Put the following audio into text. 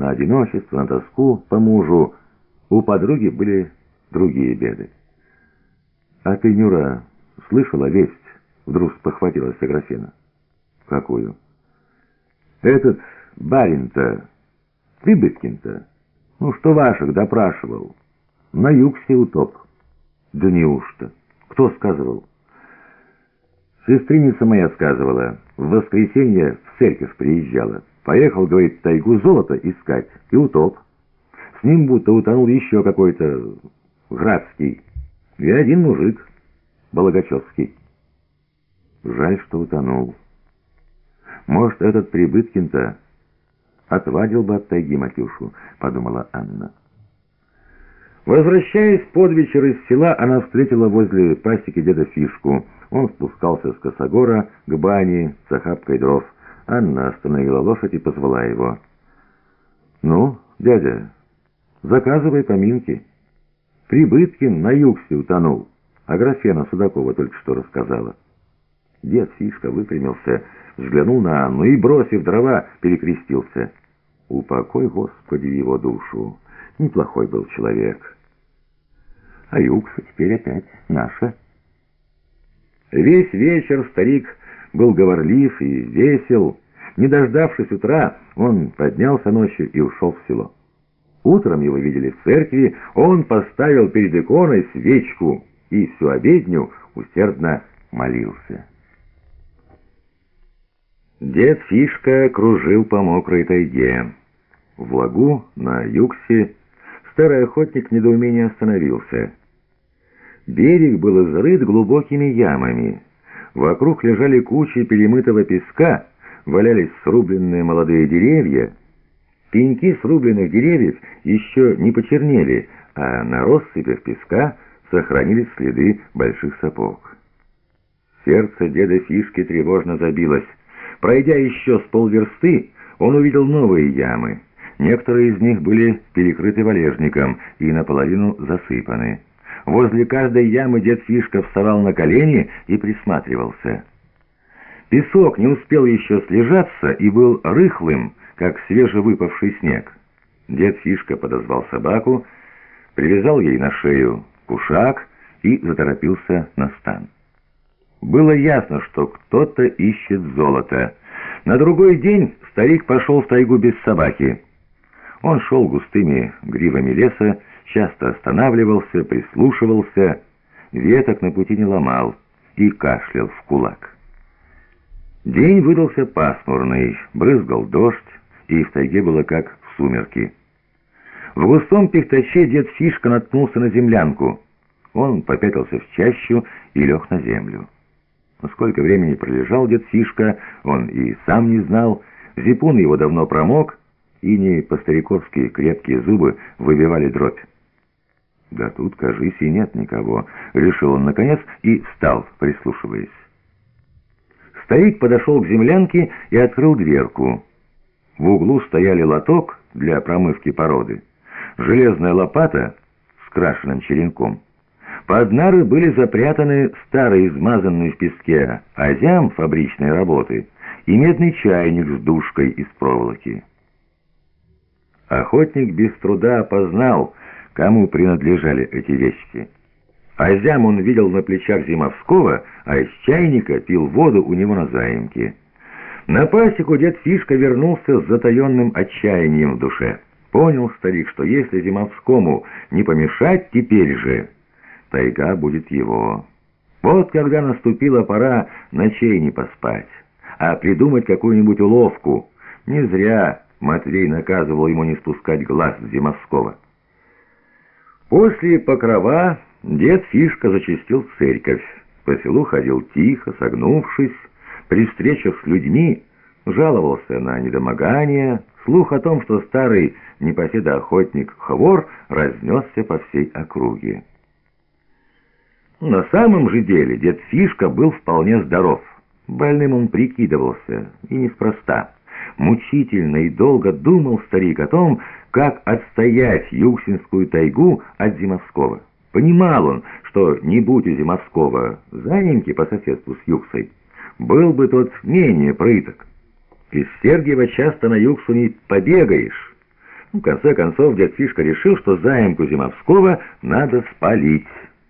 на одиночество, на тоску по мужу. У подруги были другие беды. «А ты, Нюра, слышала весть?» Вдруг похватилась Аграфена. «Какую?» «Этот барин-то, Прибыткин-то, ну что ваших допрашивал? На юг все утоп». «Да неужто? Кто сказывал?» «Сестриница моя сказывала. В воскресенье в церковь приезжала. Поехал, говорит, в тайгу золото искать, и утоп. С ним будто утонул еще какой-то Градский. И один мужик, Балагачевский. Жаль, что утонул. Может, этот Прибыткин-то отвадил бы от тайги Матюшу, подумала Анна. Возвращаясь под вечер из села, она встретила возле пасеки деда Фишку. Он спускался с косогора к бане с охапкой дров. Анна остановила лошадь и позвала его. «Ну, дядя, заказывай поминки». Прибыткин на югсе утонул, а Графена Судакова только что рассказала. Дед Фишка выпрямился, взглянул на Анну и, бросив дрова, перекрестился. «Упокой, Господи, его душу! Неплохой был человек. А Юкса теперь опять наша». Весь вечер старик был говорлив и весел. Не дождавшись утра, он поднялся ночью и ушел в село. Утром его видели в церкви, он поставил перед иконой свечку и всю обедню усердно молился. Дед Фишка кружил по мокрой тайге. В лагу на югсе старый охотник в остановился. Берег был изрыт глубокими ямами. Вокруг лежали кучи перемытого песка, валялись срубленные молодые деревья, Пеньки срубленных деревьев еще не почернели, а на россыпях песка сохранились следы больших сапог. Сердце деда Фишки тревожно забилось. Пройдя еще с полверсты, он увидел новые ямы. Некоторые из них были перекрыты валежником и наполовину засыпаны. Возле каждой ямы дед Фишка вставал на колени и присматривался. Песок не успел еще слежаться и был рыхлым, как свежевыпавший снег. Дед Фишка подозвал собаку, привязал ей на шею кушак и заторопился на стан. Было ясно, что кто-то ищет золото. На другой день старик пошел в тайгу без собаки. Он шел густыми гривами леса, часто останавливался, прислушивался, веток на пути не ломал и кашлял в кулак. День выдался пасмурный, брызгал дождь, и в тайге было как в сумерки. В густом пихтаче дед Фишка наткнулся на землянку. Он попятился в чащу и лег на землю. Сколько времени пролежал дед Фишка, он и сам не знал. Зипун его давно промок, и не по-стариковски крепкие зубы выбивали дробь. «Да тут, кажись, и нет никого», — решил он наконец и встал, прислушиваясь. Старик подошел к землянке и открыл дверку. В углу стояли лоток для промывки породы, железная лопата с крашенным черенком. Под нары были запрятаны старые измазанные в песке азям фабричной работы и медный чайник с душкой из проволоки. Охотник без труда опознал, кому принадлежали эти вещи. Азям он видел на плечах Зимовского, а из чайника пил воду у него на заимке. На пасеку дед Фишка вернулся с затаенным отчаянием в душе. Понял старик, что если Зимовскому не помешать теперь же, тайга будет его. Вот когда наступила пора ночей не поспать, а придумать какую-нибудь уловку. Не зря Матвей наказывал ему не спускать глаз с Зимовского. После покрова дед Фишка зачастил в церковь. По селу ходил тихо, согнувшись, при встречах с людьми жаловался на недомогание, слух о том, что старый непоседа-охотник Хвор разнесся по всей округе. На самом же деле дед Фишка был вполне здоров. Больным он прикидывался, и неспроста. Мучительно и долго думал старик о том, как отстоять Юксинскую тайгу от Зимовского. Понимал он, что не будь у Зимовского заимки по соседству с Юксой, был бы тот менее прыток. Из Сергиева часто на Юксу не побегаешь. В конце концов, дед Фишка решил, что заимку Зимовского надо спалить.